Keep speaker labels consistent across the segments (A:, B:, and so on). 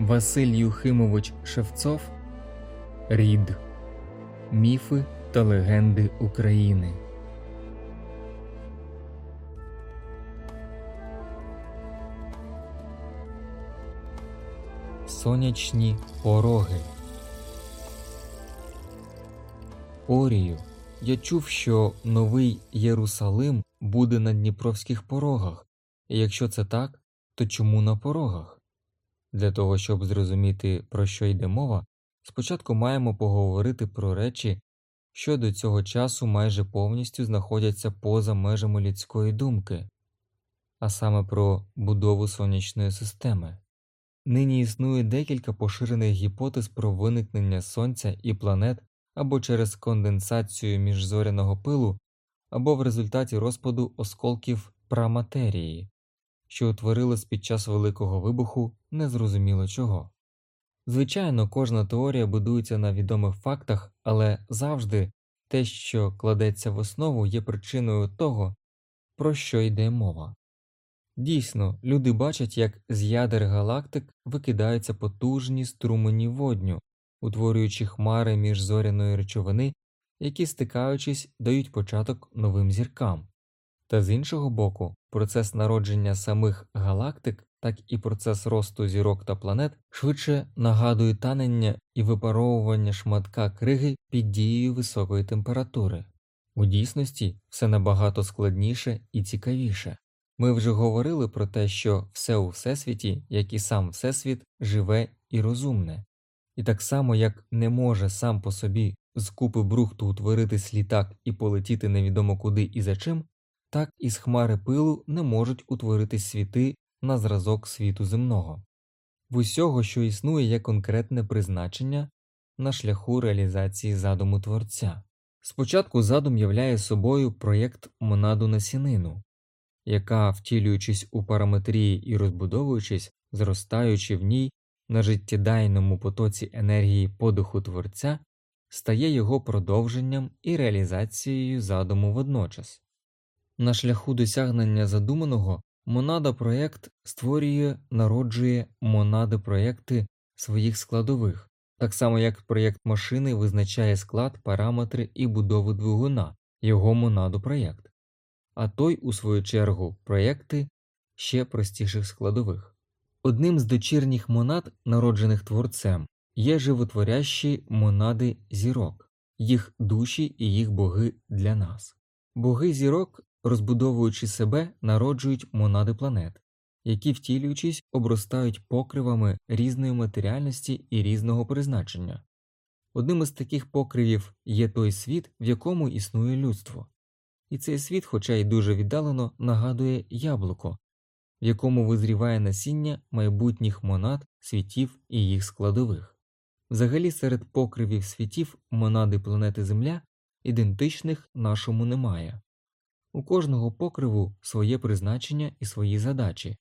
A: Василь Юхимович Шевцов Рід Міфи та легенди України. Сонячні пороги. Орію. Я чув, що новий Єрусалим буде на Дніпровських порогах, і якщо це так, то чому на порогах? Для того, щоб зрозуміти, про що йде мова, спочатку маємо поговорити про речі, що до цього часу майже повністю знаходяться поза межами людської думки, а саме про будову сонячної системи. Нині існує декілька поширених гіпотез про виникнення Сонця і планет або через конденсацію міжзоряного пилу, або в результаті розпаду осколків праматерії, що утворилось під час Великого вибуху незрозуміло чого. Звичайно, кожна теорія будується на відомих фактах, але завжди те, що кладеться в основу, є причиною того, про що йде мова. Дійсно, люди бачать, як з ядер галактик викидаються потужні струмені водню, утворюючи хмари міжзоряної речовини, які, стикаючись, дають початок новим зіркам. Та з іншого боку, процес народження самих галактик, так і процес росту зірок та планет швидше нагадує танення і випаровування шматка криги під дією високої температури. У дійсності все набагато складніше і цікавіше. Ми вже говорили про те, що все у всесвіті, як і сам Всесвіт, живе і розумне, і так само як не може сам по собі з купи брухту утворитись літак і полетіти невідомо куди і за чим, так і з хмари пилу не можуть утворитись світи на зразок світу земного. В усього, що існує, є конкретне призначення на шляху реалізації задуму творця. Спочатку задум являє собою проєкт монаду насінину, яка, втілюючись у параметрії і розбудовуючись, зростаючи в ній на життєдайному потоці енергії подиху творця, стає його продовженням і реалізацією задуму водночас. На шляху досягнення задуманого монада проєкт створює, народжує монади проєкти своїх складових, так само як проєкт машини визначає склад, параметри і будову двигуна, його монаду проєкт, а той, у свою чергу, проєкти ще простіших складових. Одним з дочірніх монад, народжених творцем, є животворящі монади зірок, їх душі і їх боги для нас. Боги зірок, розбудовуючи себе, народжують монади планет, які, втілюючись, обростають покривами різної матеріальності і різного призначення. Одним із таких покривів є той світ, в якому існує людство, і цей світ, хоча й дуже віддалено, нагадує яблуко, в якому визріває насіння майбутніх монад, світів і їх складових. Взагалі серед покривів світів монади планети Земля ідентичних нашому немає. У кожного покриву своє призначення і свої задачі.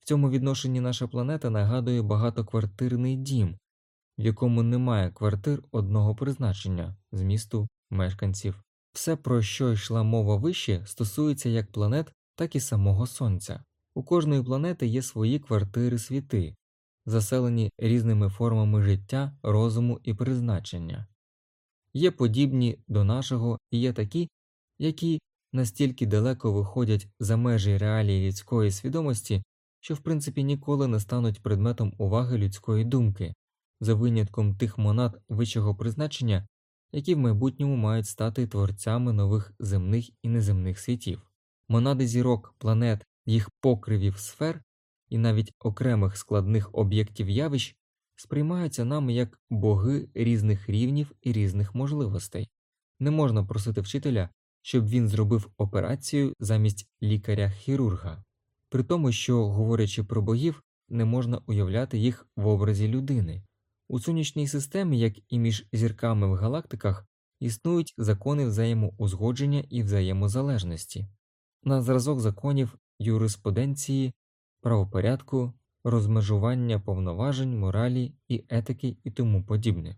A: В цьому відношенні наша планета нагадує багатоквартирний дім, в якому немає квартир одного призначення змісту мешканців. Все, про що йшла мова вище, стосується як планет, так і самого Сонця. У кожної планети є свої квартири світи, заселені різними формами життя, розуму і призначення. Є подібні до нашого і є такі, які настільки далеко виходять за межі реалії людської свідомості, що в принципі ніколи не стануть предметом уваги людської думки, за винятком тих монад вищого призначення, які в майбутньому мають стати творцями нових земних і неземних світів. Монади зірок, планет, їх покривів сфер і навіть окремих складних об'єктів явищ сприймаються нами як боги різних рівнів і різних можливостей. Не можна просити вчителя, щоб він зробив операцію замість лікаря-хірурга, при тому, що, говорячи про богів, не можна уявляти їх в образі людини. У сонячній системі, як і між зірками в галактиках, існують закони взаємоузгодження і взаємозалежності. На зразок законів юриспруденції, правопорядку, розмежування повноважень, моралі і етики і тому подібне.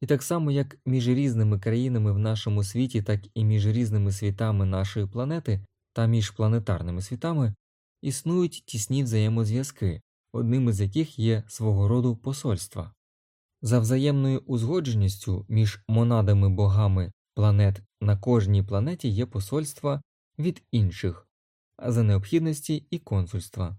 A: І так само, як між різними країнами в нашому світі, так і між різними світами нашої планети та між планетарними світами існують тісні взаємозв'язки, одним із яких є свого роду посольства. За взаємною узгодженістю між монадами богами планет на кожній планеті є посольства від інших, а за необхідності і консульства.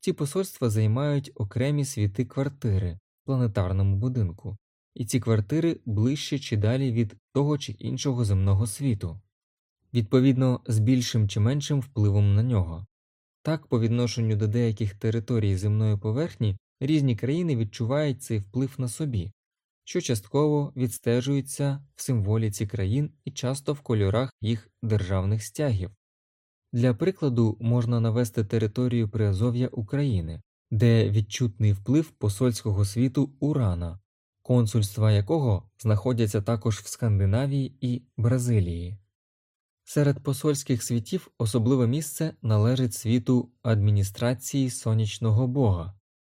A: Ці посольства займають окремі світи квартири в планетарному будинку, і ці квартири ближче чи далі від того чи іншого земного світу, відповідно з більшим чи меншим впливом на нього. Так, по відношенню до деяких територій земної поверхні різні країни відчувають цей вплив на собі, що частково відстежується в символіці країн і часто в кольорах їх державних стягів. Для прикладу можна навести територію Приазов'я України, де відчутний вплив посольського світу Урана, консульства якого знаходяться також в Скандинавії і Бразилії. Серед посольських світів особливе місце належить світу адміністрації сонячного бога,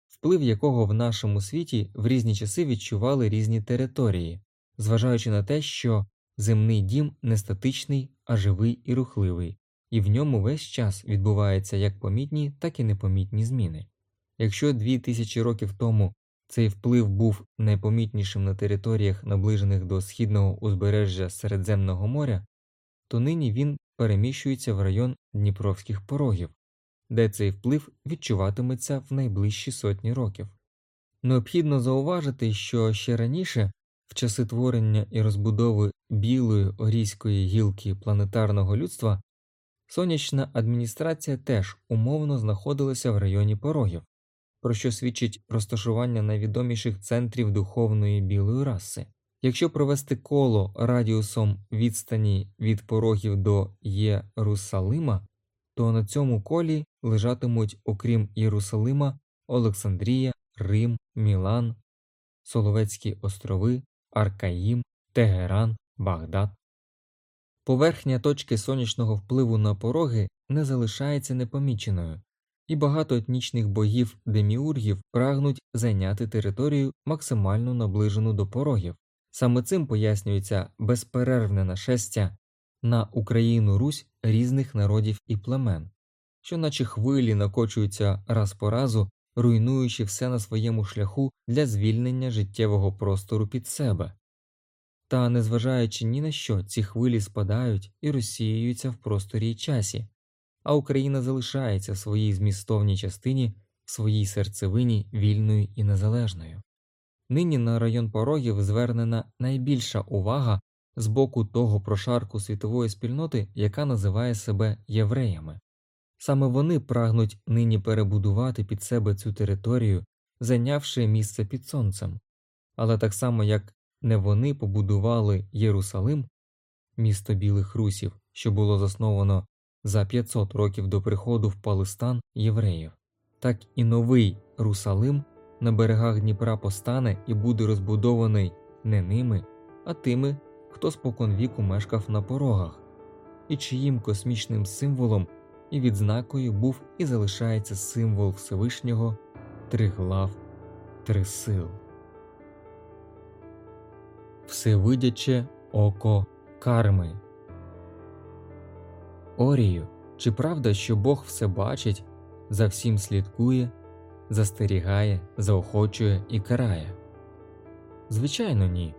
A: вплив якого в нашому світі в різні часи відчували різні території, зважаючи на те, що земний дім не статичний, а живий і рухливий, і в ньому весь час відбуваються як помітні, так і непомітні зміни. Якщо дві тисячі років тому цей вплив був найпомітнішим на територіях, наближених до східного узбережжя Середземного моря, то нині він переміщується в район Дніпровських порогів, де цей вплив відчуватиметься в найближчі сотні років. Необхідно зауважити, що ще раніше, в часи творення і розбудови білої орійської гілки планетарного людства, сонячна адміністрація теж умовно знаходилася в районі порогів, про що свідчить розташування найвідоміших центрів духовної білої раси. Якщо провести коло радіусом відстані від порогів до Єрусалима, то на цьому колі лежатимуть, окрім Єрусалима, Олександрія, Рим, Мілан, Соловецькі острови, Аркаїм, Тегеран, Багдад. Поверхня точки сонячного впливу на пороги не залишається непоміченою, і багато етнічних богів деміургів прагнуть зайняти територію максимально наближену до порогів. Саме цим пояснюється безперервне нашестя на Україну Русь різних народів і племен, що наче хвилі накочуються раз по разу, руйнуючи все на своєму шляху для звільнення життєвого простору під себе. Та, незважаючи ні на що, ці хвилі спадають і розсіюються в просторі й часі, а Україна залишається в своїй змістовній частині, в своїй серцевині вільною і незалежною. Нині на район порогів звернена найбільша увага з боку того прошарку світової спільноти, яка називає себе євреями. Саме вони прагнуть нині перебудувати під себе цю територію, зайнявши місце під сонцем, але так само як не вони побудували Єрусалим, місто білих русів, що було засновано за 500 років до приходу в Палестан євреїв, так і новий Русалим на берегах Дніпра постане і буде розбудований не ними, а тими, хто споконвіку мешкав на порогах, і чиїм космічним символом і відзнакою був і залишається символ Всевишнього триглав трисил. Всевидяче око карми. Орію, чи правда, що Бог все бачить, за всім слідкує, застерігає, заохочує і карає? Звичайно, ні.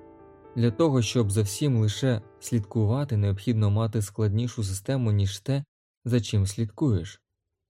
A: Для того, щоб за всім лише слідкувати, необхідно мати складнішу систему, ніж те, за чим слідкуєш.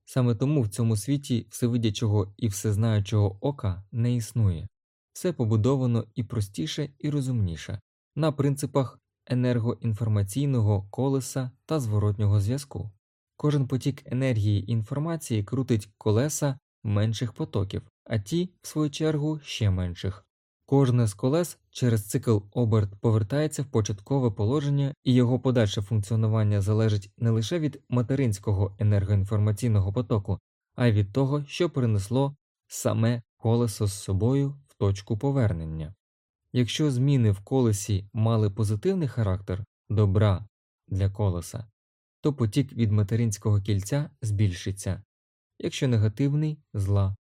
A: Саме тому в цьому світі всевидячого і всезнаючого ока не існує, все побудовано і простіше, і розумніше, на принципах енергоінформаційного колеса та зворотнього зв'язку. Кожен потік енергії інформації крутить колеса менших потоків, а ті, в свою чергу, ще менших. Кожне з колес через цикл оберт повертається в початкове положення, і його подальше функціонування залежить не лише від материнського енергоінформаційного потоку, а й від того, що перенесло саме колесо з собою в точку повернення. Якщо зміни в колесі мали позитивний характер добра для колеса, то потік від материнського кільця збільшиться, якщо негативний зла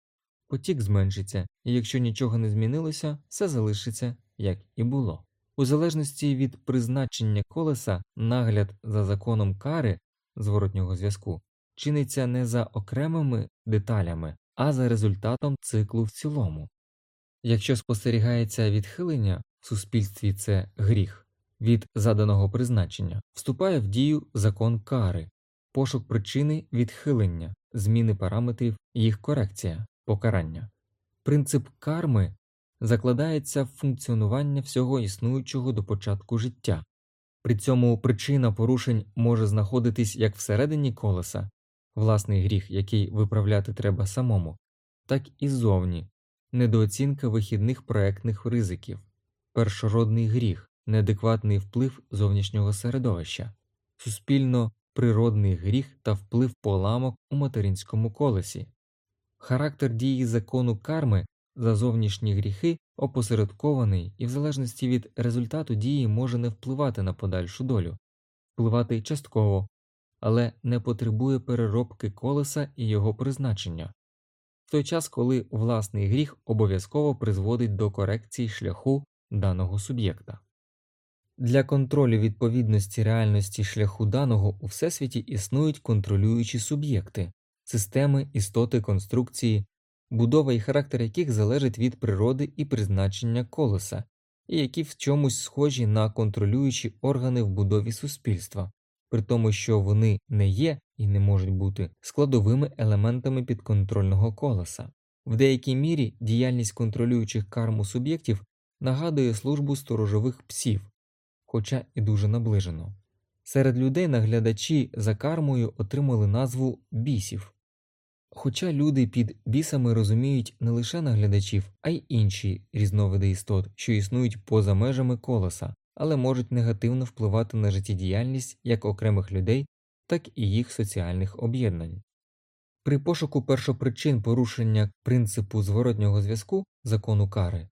A: потік зменшиться, і якщо нічого не змінилося, все залишиться як і було. У залежності від призначення колеса, нагляд за законом кари зворотнього зв'язку чиниться не за окремими деталями, а за результатом циклу в цілому. Якщо спостерігається відхилення в суспільстві це гріх від заданого призначення, вступає в дію закон кари, пошук причини відхилення, зміни параметрів їх корекція, покарання. Принцип карми закладається в функціонування всього існуючого до початку життя. При цьому причина порушень може знаходитись як всередині колеса, власний гріх, який виправляти треба самому, так і ззовні, недооцінка вихідних проектних ризиків, першородний гріх, неадекватний вплив зовнішнього середовища, суспільно природний гріх та вплив поламок у материнському колесі. Характер дії закону карми за зовнішні гріхи опосередкований і в залежності від результату дії може не впливати на подальшу долю, впливати частково, але не потребує переробки колеса і його призначення, в той час, коли власний гріх обов'язково призводить до корекції шляху даного суб'єкта. Для контролю відповідності реальності шляху даного у всесвіті існують контролюючі суб'єкти, системи, істоти, конструкції, будова і характер яких залежить від природи і призначення колеса, і які в чомусь схожі на контролюючі органи в будові суспільства, при тому, що вони не є і не можуть бути складовими елементами підконтрольного колеса. В деякій мірі діяльність контролюючих карму суб'єктів нагадує службу сторожових псів, хоча і дуже наближено. Серед людей наглядачі за кармою отримали назву бісів. Хоча люди під бісами розуміють не лише наглядачів, а й інші різновиди істот, що існують поза межами колеса, але можуть негативно впливати на життєдіяльність як окремих людей, так і їх соціальних об'єднань. При пошуку першопричин порушення принципу зворотнього зв'язку закону кари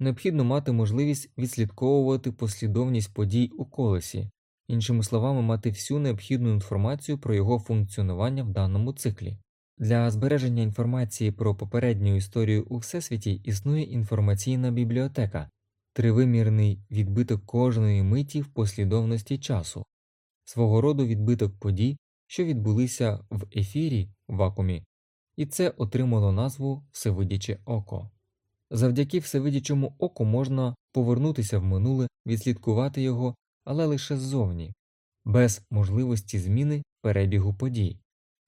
A: необхідно мати можливість відслідковувати послідовність подій у колесі, іншими словами, мати всю необхідну інформацію про його функціонування в даному циклі. Для збереження інформації про попередню історію у всесвіті існує інформаційна бібліотека, тривимірний відбиток кожної миті в послідовності часу, свого роду відбиток подій, що відбулися в ефірі вакуумі, і це отримало назву Всевидяче око. Завдяки всевидячому оку можна повернутися в минуле, відслідкувати його, але лише ззовні, без можливості зміни перебігу подій.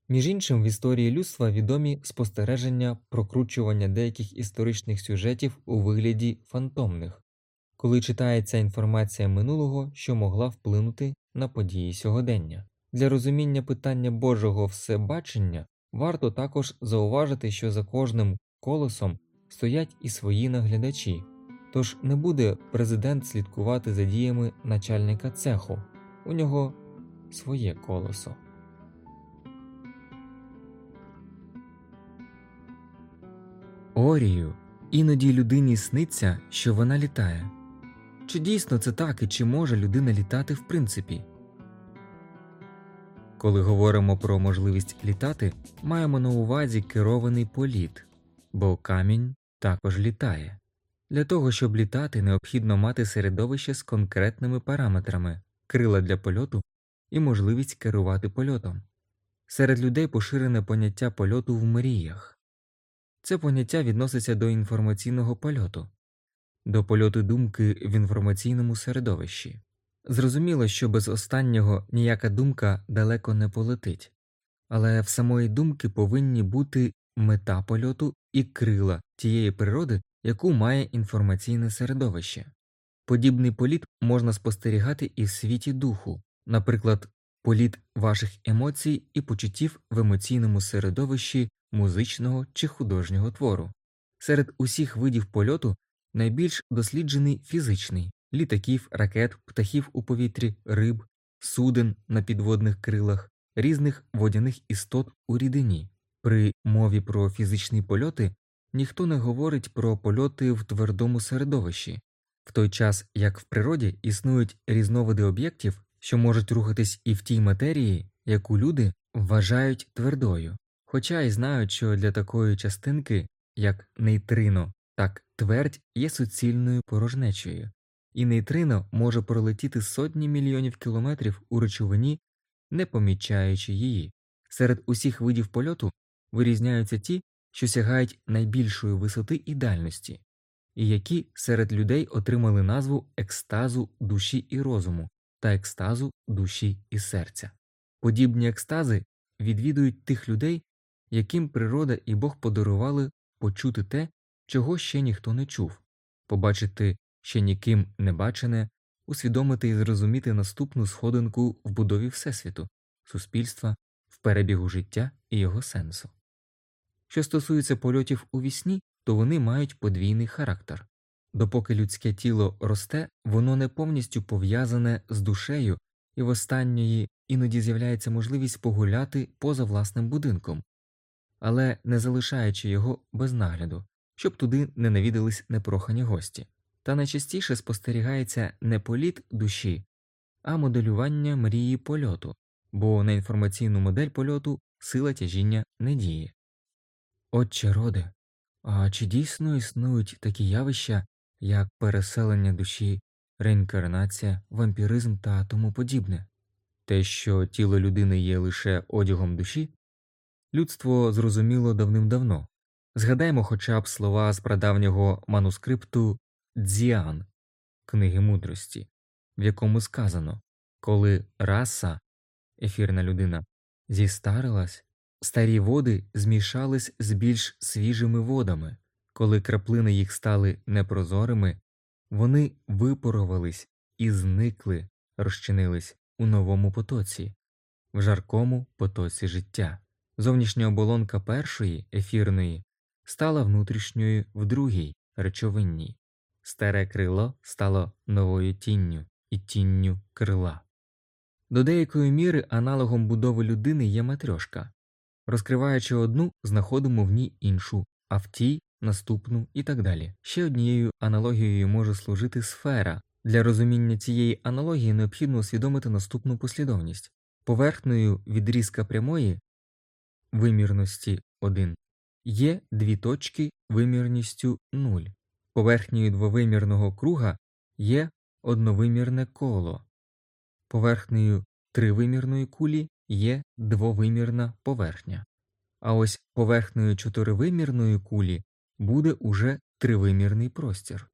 A: Між іншим, в історії людства відомі спостереження прокручування деяких історичних сюжетів у вигляді фантомних, коли читається інформація минулого, що могла вплинути на події сьогодення. Для розуміння питання Божого всебачення варто також зауважити, що за кожним колесом стоять і свої наглядачі, тож не буде президент слідкувати за діями начальника цеху, у нього своє колесо. Орію іноді людині сниться, що вона літає. Чи дійсно це так і чи може людина літати в принципі? Коли говоримо про можливість літати, маємо на увазі керований політ, бо камінь також літає. Для того, щоб літати, необхідно мати середовище з конкретними параметрами, крила для польоту і можливість керувати польотом. Серед людей поширене поняття польоту в мріях. Це поняття відноситься до інформаційного польоту, до польоту думки в інформаційному середовищі. Зрозуміло, що без останнього ніяка думка далеко не полетить, але в самої думки повинні бути мета польоту і крила тієї природи, яку має інформаційне середовище. Подібний політ можна спостерігати і в світі духу, наприклад, політ ваших емоцій і почуттів в емоційному середовищі музичного чи художнього твору. Серед усіх видів польоту найбільш досліджений фізичний літаків, ракет, птахів у повітрі, риб, суден на підводних крилах, різних водяних істот у рідині. При мові про фізичні польоти ніхто не говорить про польоти в твердому середовищі, в той час як в природі існують різновиди об'єктів, що можуть рухатись і в тій матерії, яку люди вважають твердою, хоча й знають, що для такої частинки, як нейтрино, так твердь є суцільною порожнечею, і нейтрино може пролетіти сотні мільйонів кілометрів у речовині, не помічаючи її. Серед усіх видів польоту вирізняються ті, що сягають найбільшої висоти і дальності, і які серед людей отримали назву екстазу душі і розуму та екстазу душі і серця. Подібні екстази відвідують тих людей, яким природа і Бог подарували почути те, чого ще ніхто не чув, побачити ще ніким не бачене, усвідомити і зрозуміти наступну сходинку в будові Всесвіту, суспільства, в перебігу життя і його сенсу. Що стосується польотів у вісні, то вони мають подвійний характер. Допоки людське тіло росте, воно не повністю пов'язане з душею, і в останньої іноді з'являється можливість погуляти поза власним будинком, але не залишаючи його без нагляду, щоб туди не навідались непрохані гості. Та найчастіше спостерігається не політ душі, а моделювання мрії польоту, бо на інформаційну модель польоту сила тяжіння не діє. Отче роде, а чи дійсно існують такі явища, як переселення душі, реінкарнація, вампіризм та тому подібне? Те, що тіло людини є лише одягом душі, людство зрозуміло давним-давно. Згадаймо хоча б слова з прадавнього манускрипту Дзіан книги мудрості, в якому сказано коли раса, ефірна людина, зістарилась, старі води змішались з більш свіжими водами, коли краплини їх стали непрозорими, вони випарувались і зникли, розчинились у новому потоці, в жаркому потоці життя. Зовнішня оболонка першої ефірної стала внутрішньою в другій речовинній. Старе крило стало новою тінню і тінню крила. До деякої міри аналогом будови людини є матрьошка. Розкриваючи одну, знаходимо в ній іншу, а в тій наступну і так далі. Ще однією аналогією може служити сфера. Для розуміння цієї аналогії необхідно усвідомити наступну послідовність поверхнею відрізка прямої вимірності 1 є дві точки вимірністю 0. Поверхнею двовимірного круга є одновимірне коло, поверхнею тривимірної кулі є двовимірна поверхня, а ось поверхнею чотиривимірної кулі буде уже тривимірний простір.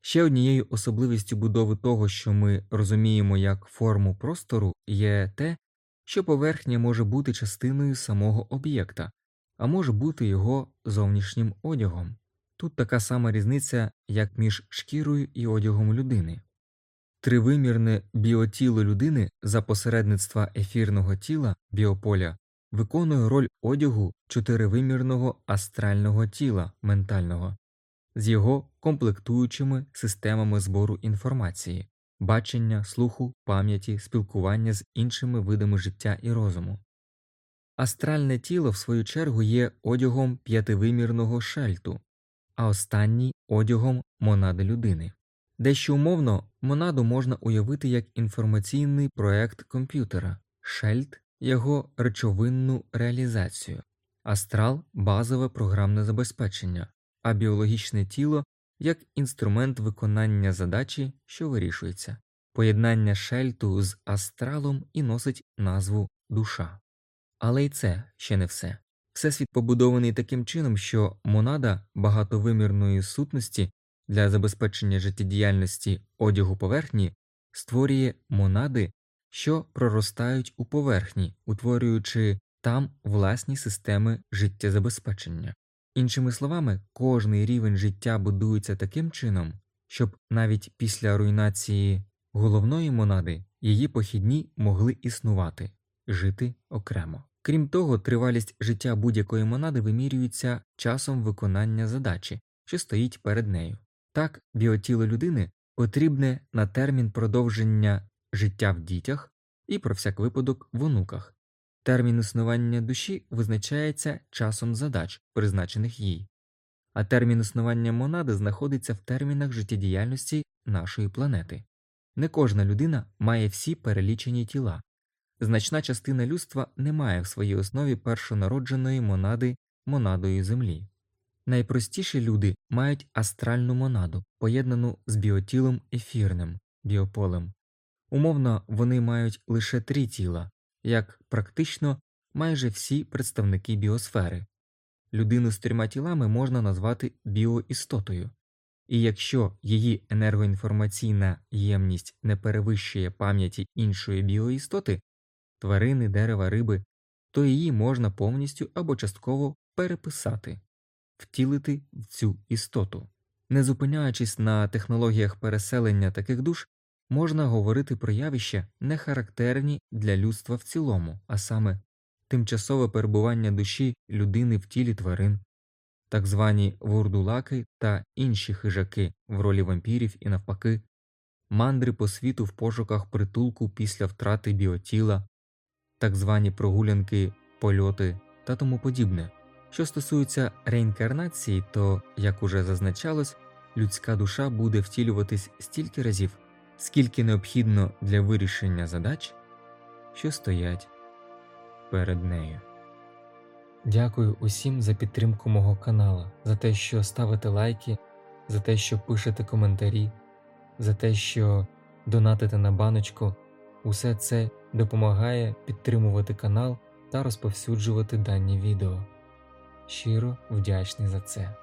A: Ще однією особливістю будови того, що ми розуміємо як форму простору, є те, що поверхня може бути частиною самого об'єкта, а може бути його зовнішнім одягом. Тут така сама різниця, як між шкірою і одягом людини. Тривимірне біотіло людини за посередництва ефірного тіла біополя виконує роль одягу чотиривимірного астрального тіла ментального з його комплектуючими системами збору інформації, бачення, слуху, пам'яті, спілкування з іншими видами життя і розуму. Астральне тіло, в свою чергу, є одягом п'ятивимірного шельту, а останній одягом монади людини. Дещо умовно монаду можна уявити як інформаційний проект комп'ютера, шельт його речовинну реалізацію, астрал базове програмне забезпечення, а біологічне тіло як інструмент виконання задачі, що вирішується. Поєднання шельту з астралом і носить назву душа. Але й це ще не все. Всесвіт побудований таким чином, що монада багатовимірної сутності для забезпечення життєдіяльності одягу поверхні створює монади, що проростають у поверхні, утворюючи там власні системи життєзабезпечення. Іншими словами, кожний рівень життя будується таким чином, щоб навіть після руйнації головної монади її похідні могли існувати, жити окремо. Крім того, тривалість життя будь-якої монади вимірюється часом виконання задачі, що стоїть перед нею. Так, біотіло людини потрібне на термін продовження життя в дітях і про всяк випадок в онуках. Термін існування душі визначається часом задач, призначених їй, а термін існування монади знаходиться в термінах життєдіяльності нашої планети. Не кожна людина має всі перелічені тіла, значна частина людства не має в своїй основі першонародженої монади монадою Землі. Найпростіші люди мають астральну монаду, поєднану з біотілом ефірним біополем. Умовно, вони мають лише три тіла, як практично майже всі представники біосфери людину з трьома тілами можна назвати біоістотою, і якщо її енергоінформаційна ємність не перевищує пам'яті іншої біоістоти, тварини, дерева, риби, то її можна повністю або частково переписати, втілити в цю істоту. Не зупиняючись на технологіях переселення таких душ, можна говорити про явища, не характерні для людства в цілому, а саме тимчасове перебування душі людини в тілі тварин, так звані вурдулаки та інші хижаки в ролі вампірів і навпаки, мандри по світу в пошуках притулку після втрати біотіла, так звані прогулянки, польоти та тому подібне. Що стосується реінкарнації, то, як уже зазначалось, людська душа буде втілюватись стільки разів, скільки необхідно для вирішення задач, що стоять перед нею. Дякую усім за підтримку мого канала, за те, що ставите лайки, за те, що пишете коментарі, за те, що донатите на баночку. Усе це допомагає підтримувати канал та розповсюджувати дані відео. Щиро вдячний за це.